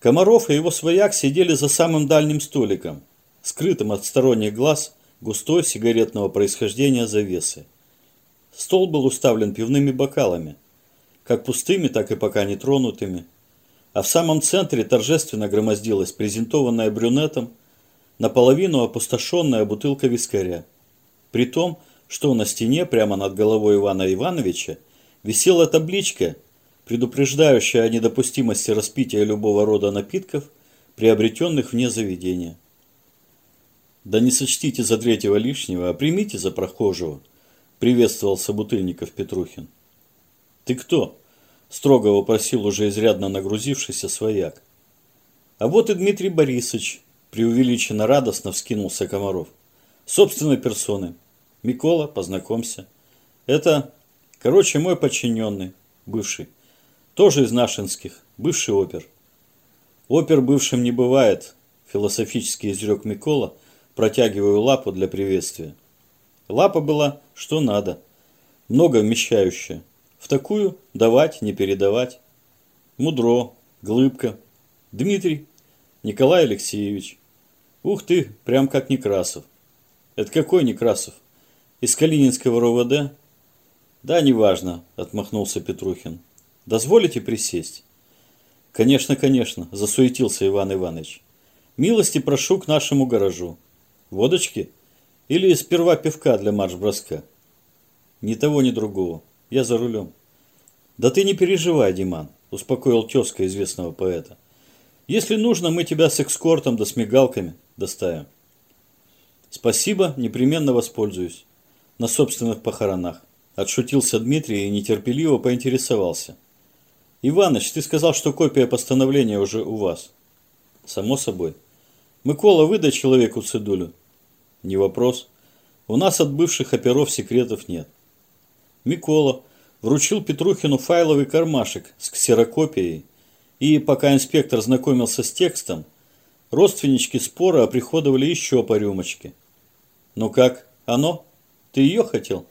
Комаров и его свояк сидели за самым дальним столиком, скрытым от сторонних глаз густой сигаретного происхождения завесы. Стол был уставлен пивными бокалами, как пустыми, так и пока не тронутыми, а в самом центре торжественно громоздилась презентованная брюнетом наполовину опустошенная бутылка вискаря. При том, что на стене прямо над головой Ивана Ивановича висела табличка, предупреждающая о недопустимости распития любого рода напитков, приобретенных вне заведения. «Да не сочтите за третьего лишнего, а примите за прохожего», – приветствовал собутыльников Петрухин. «Ты кто?» – строго вопросил уже изрядно нагрузившийся свояк. «А вот и Дмитрий Борисович», – преувеличенно радостно вскинулся Комаров. «Собственной персоны. Микола, познакомься. Это, короче, мой подчиненный, бывший. Тоже из нашинских, бывший опер». «Опер бывшим не бывает», – философически изрек Микола, протягивая лапу для приветствия. Лапа была что надо, много вмещающая. В такую давать, не передавать. Мудро, глыбка. Дмитрий, Николай Алексеевич. Ух ты, прям как Некрасов. Это какой Некрасов? Из Калининского РОВД? Да, неважно, отмахнулся Петрухин. Дозволите присесть? Конечно, конечно, засуетился Иван Иванович. Милости прошу к нашему гаражу. Водочки? Или сперва пивка для марш-броска? Ни того, ни другого. Я за рулем. Да ты не переживай, Диман, успокоил тезка известного поэта. Если нужно, мы тебя с экскортом да с мигалками доставим. Спасибо, непременно воспользуюсь. На собственных похоронах. Отшутился Дмитрий и нетерпеливо поинтересовался. Иваныч, ты сказал, что копия постановления уже у вас. Само собой. Микола, выдай человеку цедулю. Не вопрос. У нас от бывших оперов секретов нет. Микола вручил Петрухину файловый кармашек с ксерокопией, и пока инспектор знакомился с текстом, родственнички спора оприходовали еще по рюмочке. «Ну как, оно? Ты ее хотел?»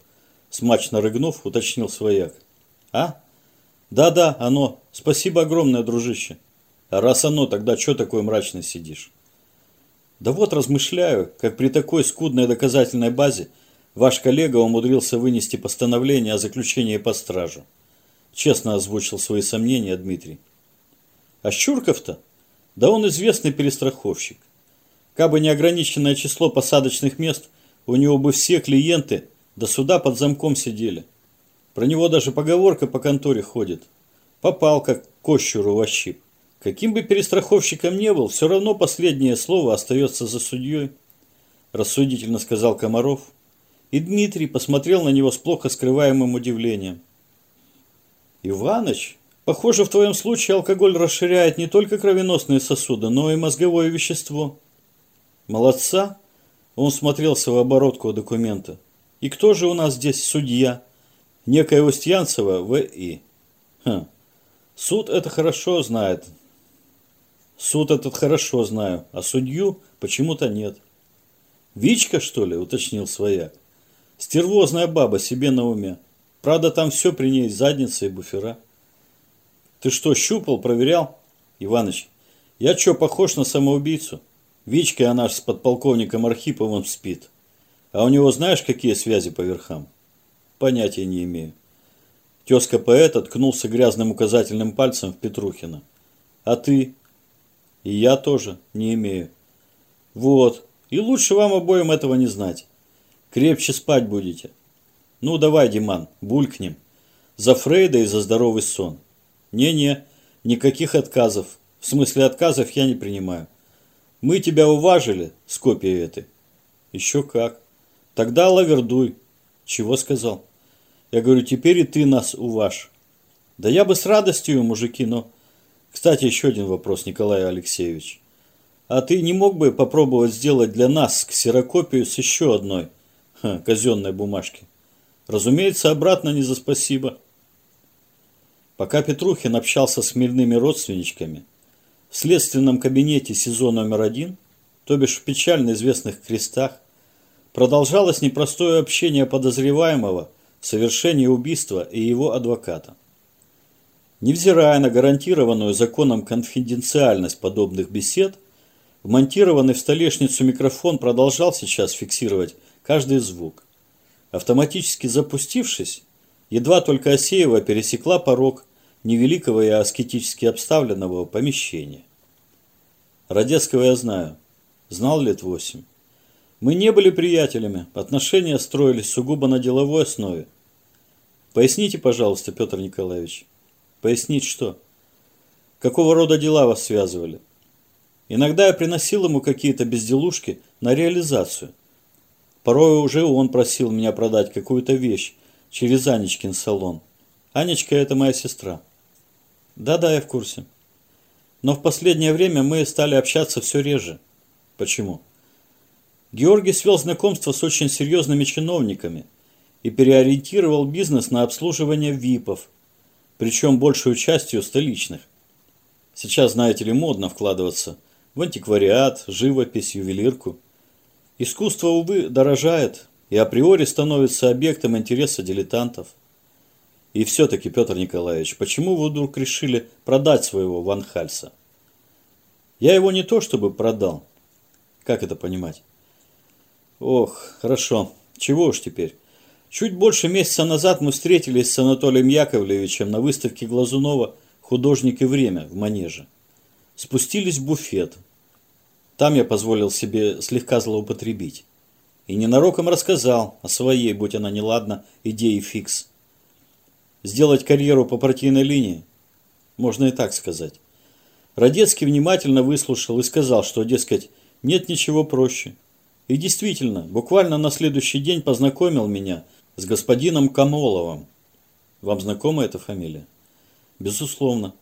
Смачно рыгнув, уточнил свояк. «А? Да-да, оно. Спасибо огромное, дружище. Раз оно, тогда что такой мрачно сидишь?» «Да вот размышляю, как при такой скудной доказательной базе Ваш коллега умудрился вынести постановление о заключении под стражу. Честно озвучил свои сомнения Дмитрий. А Щурков-то? Да он известный перестраховщик. Кабы неограниченное число посадочных мест, у него бы все клиенты до суда под замком сидели. Про него даже поговорка по конторе ходит. Попал, как кощуру во щип. Каким бы перестраховщиком не был, все равно последнее слово остается за судьей, рассудительно сказал Комаров, и Дмитрий посмотрел на него с плохо скрываемым удивлением. «Иваныч, похоже, в твоем случае алкоголь расширяет не только кровеносные сосуды, но и мозговое вещество». «Молодца!» Он смотрелся в оборотку документа. «И кто же у нас здесь судья?» «Некая Устьянцева В.И.» «Хм, суд это хорошо знает». «Суд этот хорошо знаю, а судью почему-то нет». «Вичка, что ли?» – уточнил свояк. Стервозная баба себе на уме. Правда, там все при ней, задница и буфера. Ты что, щупал, проверял? Иваныч, я что, похож на самоубийцу? Вичкой она с подполковником Архиповым спит. А у него знаешь, какие связи по верхам? Понятия не имею. Тезка поэта ткнулся грязным указательным пальцем в Петрухина. А ты? И я тоже не имею. Вот. И лучше вам обоим этого не знать. Крепче спать будете. Ну, давай, Диман, булькнем. За Фрейда и за здоровый сон. Не-не, никаких отказов. В смысле отказов я не принимаю. Мы тебя уважили с копией этой. Еще как. Тогда лавердуй. Чего сказал? Я говорю, теперь и ты нас уваж. Да я бы с радостью, мужики, но... Кстати, еще один вопрос, Николай Алексеевич. А ты не мог бы попробовать сделать для нас ксерокопию с еще одной? Ха, казенной бумажки. Разумеется, обратно не за спасибо. Пока Петрухин общался с хмельными родственничками, в следственном кабинете СИЗО номер один, то бишь в печально известных крестах, продолжалось непростое общение подозреваемого в совершении убийства и его адвоката. Невзирая на гарантированную законом конфиденциальность подобных бесед, вмонтированный в столешницу микрофон продолжал сейчас фиксировать каждый звук. Автоматически запустившись, едва только Осеева пересекла порог невеликого и аскетически обставленного помещения. Радецкого я знаю. Знал лет восемь. Мы не были приятелями, отношения строились сугубо на деловой основе. Поясните, пожалуйста, Петр Николаевич. Пояснить что? Какого рода дела вас связывали? Иногда я приносил ему какие-то безделушки на реализацию. Порой уже он просил меня продать какую-то вещь через Анечкин салон. Анечка – это моя сестра. Да-да, я в курсе. Но в последнее время мы стали общаться все реже. Почему? Георгий свел знакомство с очень серьезными чиновниками и переориентировал бизнес на обслуживание ВИПов, причем большую частью столичных. Сейчас, знаете ли, модно вкладываться в антиквариат, живопись, ювелирку. Искусство, увы, дорожает и априори становится объектом интереса дилетантов. И все-таки, Петр Николаевич, почему вы вдруг решили продать своего Ван Хальса? Я его не то чтобы продал. Как это понимать? Ох, хорошо. Чего уж теперь. Чуть больше месяца назад мы встретились с Анатолием Яковлевичем на выставке Глазунова «Художник и время» в Манеже. Спустились в буфет. Там я позволил себе слегка злоупотребить. И ненароком рассказал о своей, будь она неладна, идее фикс. Сделать карьеру по партийной линии? Можно и так сказать. Радецкий внимательно выслушал и сказал, что, дескать, нет ничего проще. И действительно, буквально на следующий день познакомил меня с господином Камоловым. Вам знакома эта фамилия? Безусловно.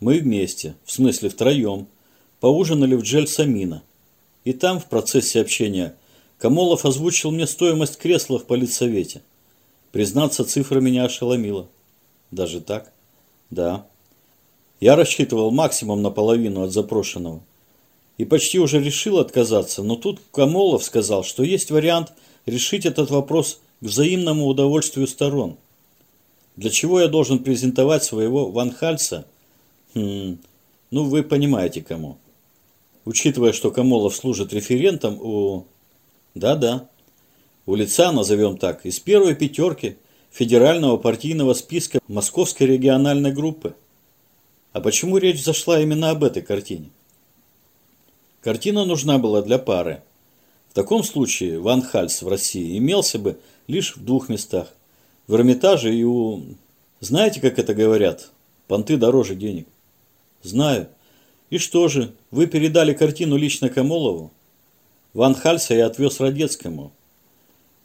Мы вместе, в смысле втроем, поужинали в Джельсамина. И там, в процессе общения, Камолов озвучил мне стоимость кресла в политсовете. Признаться, цифра меня ошеломила. Даже так? Да. Я рассчитывал максимум наполовину от запрошенного. И почти уже решил отказаться, но тут Камолов сказал, что есть вариант решить этот вопрос к взаимному удовольствию сторон. Для чего я должен презентовать своего Ван Хальса? Хм, ну, вы понимаете кому. Учитывая, что Камолов служит референтом у... Да-да. У лица, назовем так, из первой пятерки федерального партийного списка Московской региональной группы. А почему речь зашла именно об этой картине? Картина нужна была для пары. В таком случае Ван Хальс в России имелся бы лишь в двух местах. В Эрмитаже и у... Знаете, как это говорят? Понты дороже денег. Знаю. И что же, вы передали картину лично Камолову? Ван Хальса я отвез Родецкому.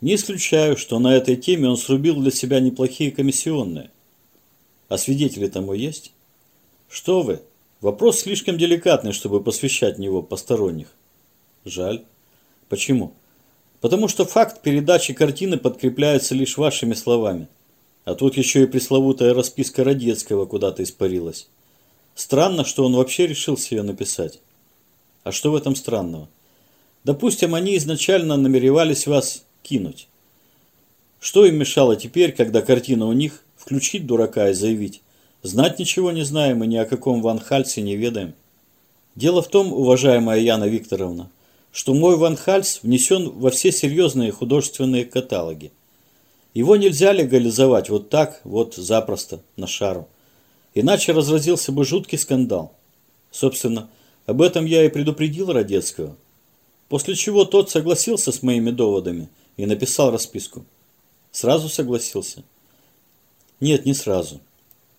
Не исключаю, что на этой теме он срубил для себя неплохие комиссионные. А свидетели тому есть? Что вы? Вопрос слишком деликатный, чтобы посвящать него посторонних. Жаль. Почему? Потому что факт передачи картины подкрепляется лишь вашими словами. А тут еще и пресловутая расписка Родецкого куда-то испарилась. Странно, что он вообще решился ее написать. А что в этом странного? Допустим, они изначально намеревались вас кинуть. Что им мешало теперь, когда картина у них, включить дурака и заявить «Знать ничего не знаем и ни о каком Ван Хальсе не ведаем». Дело в том, уважаемая Яна Викторовна, что мой Ван Хальс внесен во все серьезные художественные каталоги. Его нельзя легализовать вот так, вот запросто, на шару. Иначе разразился бы жуткий скандал. Собственно, об этом я и предупредил Родецкого. После чего тот согласился с моими доводами – и написал расписку. Сразу согласился? Нет, не сразу.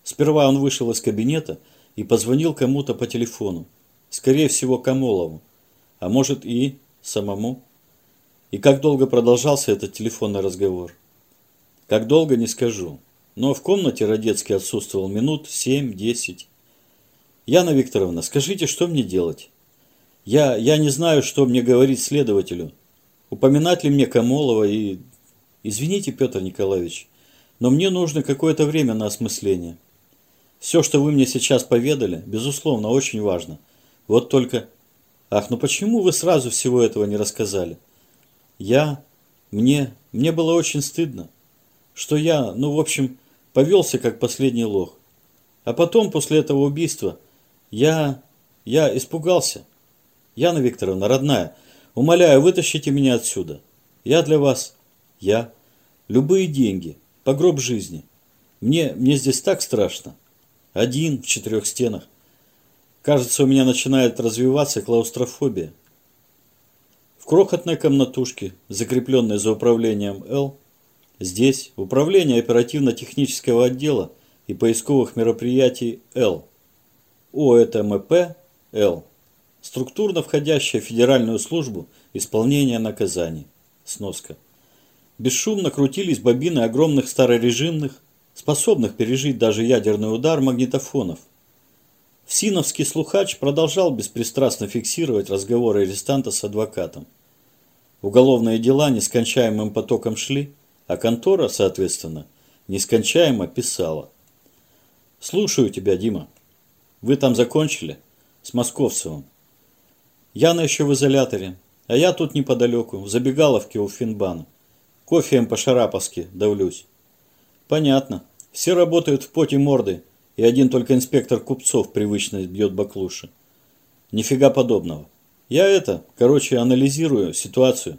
Сперва он вышел из кабинета и позвонил кому-то по телефону. Скорее всего, Камолову. А может и самому. И как долго продолжался этот телефонный разговор? Как долго, не скажу. Но в комнате Родецкий отсутствовал минут семь-десять. Яна Викторовна, скажите, что мне делать? Я, я не знаю, что мне говорить следователю. Упоминать ли мне Камолова и... Извините, Петр Николаевич, но мне нужно какое-то время на осмысление. Все, что вы мне сейчас поведали, безусловно, очень важно. Вот только... Ах, ну почему вы сразу всего этого не рассказали? Я... Мне... Мне было очень стыдно. Что я, ну, в общем, повелся как последний лох. А потом, после этого убийства, я... я испугался. Яна Викторовна, родная, умоляю, вытащите меня отсюда. Я для вас... я... любые деньги, по гроб жизни. Мне, мне здесь так страшно. Один в четырех стенах. Кажется, у меня начинает развиваться клаустрофобия. В крохотной комнатушке, закрепленной за управлением Л, здесь управление оперативно-технического отдела и поисковых мероприятий Л. ОЭТМП Л. Структурно входящая в Федеральную службу исполнения наказаний. Сноска. Бесшумно крутились бобины огромных старорежимных, способных пережить даже ядерный удар магнитофонов. Всиновский слухач продолжал беспристрастно фиксировать разговоры арестанта с адвокатом. Уголовные дела нескончаемым потоком шли, а контора, соответственно, нескончаемо писала. «Слушаю тебя, Дима. Вы там закончили? С Московцевым. Яна еще в изоляторе, а я тут неподалеку, в забегаловке у Финбана. Кофеем по-шараповски давлюсь». «Понятно. Все работают в поте морды, и один только инспектор Купцов привычно бьет баклуши. Нифига подобного. Я это, короче, анализирую ситуацию.